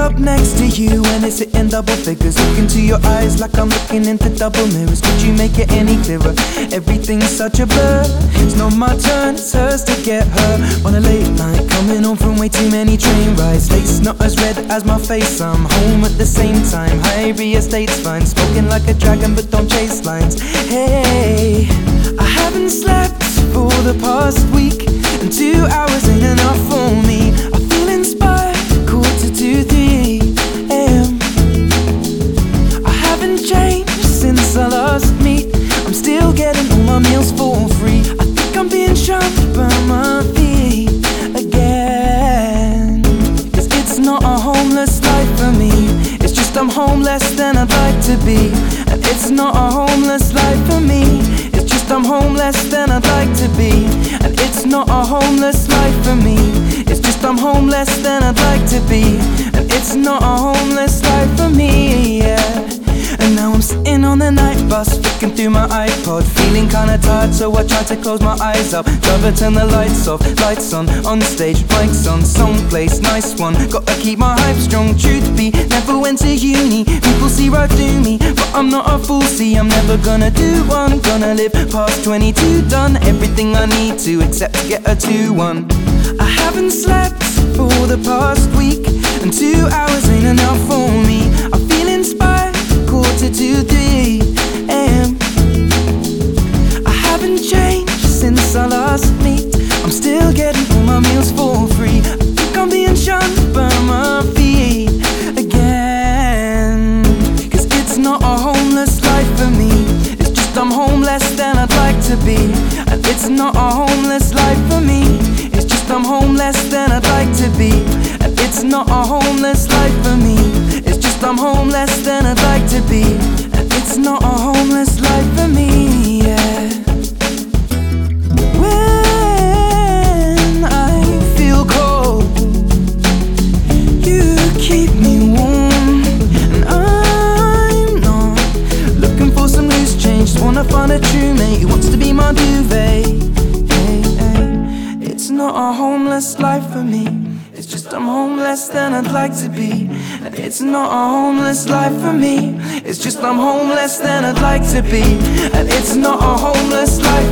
up next to you and it's in double figures? Look into your eyes like I'm looking into double mirrors. Could you make it any clearer? Everything's such a blur. It's not my turn, it's hers to get her. On a late night, coming home from way too many train rides. Lace not as red as my face. I'm home at the same time. High real estate's fine, smoking like a dragon, but don't chase lines. Hey, I haven't slept for the past week, and two hours ain't enough for me. I I'm home less than I'd like to be. And it's not a homeless life for me. It's just I'm home less than I'd like to be. And it's not a homeless life for me. It's just I'm home less than I'd like to be. And it's not a homeless life for me, bus, flicking through my iPod, feeling kinda tired, so I try to close my eyes up. Driver, turn the lights off, lights on, on stage, mics on, someplace, nice one. Gotta keep my hype strong, truth be, never went to uni. People see right through me, but I'm not a fool, see, I'm never gonna do one. Gonna live past 22, done everything I need to, except get a 2 1. I haven't slept for the past week, and two hours ain't enough I haven't changed since I last meet. I'm still getting all my meals for free. I think I'm being shunned by my feet again. Cause it's not a homeless life for me. It's just I'm homeless than I'd like to be. And it's not a homeless life for me. It's just I'm home less than I'd like to be. And it's not a homeless life for me. It's just I'm home less than I'd like to be. Wanna a true mate who wants to be my duvet. Hey, hey. It's not a homeless life for me. It's just I'm home less than I'd like to be. And it's not a homeless life for me. It's just I'm home less than I'd like to be. And it's not a homeless life